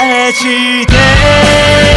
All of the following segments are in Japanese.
壊して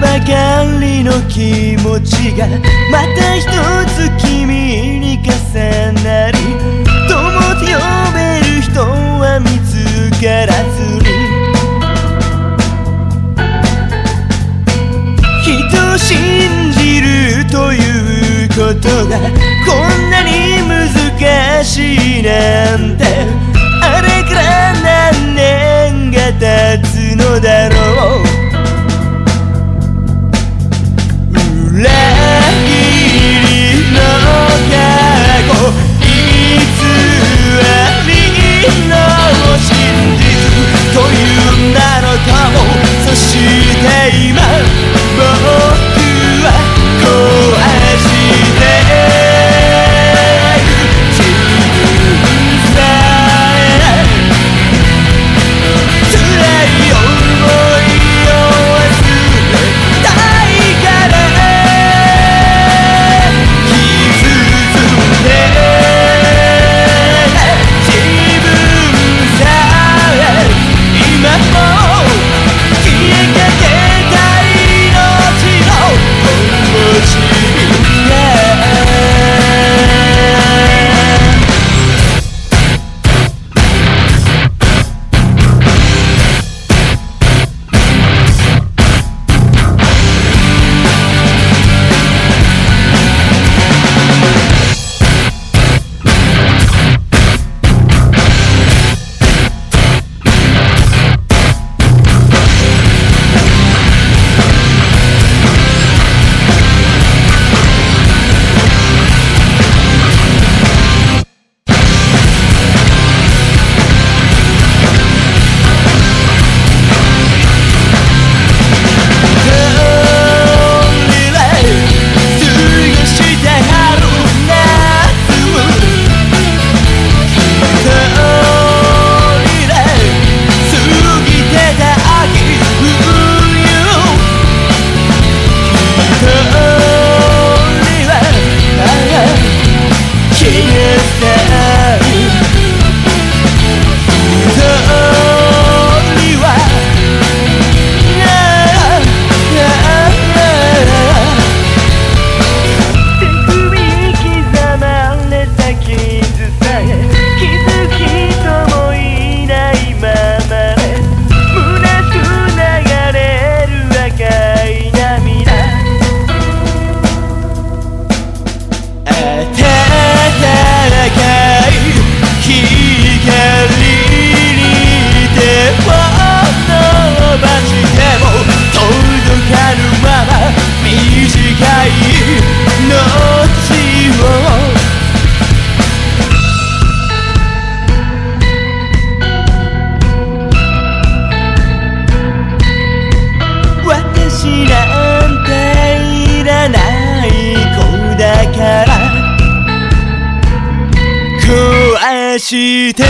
ばかりの気持ちがまた一つ君に重なり友と呼べる人は見つからずに。人を信じるということがこんなに難しいなんて。今して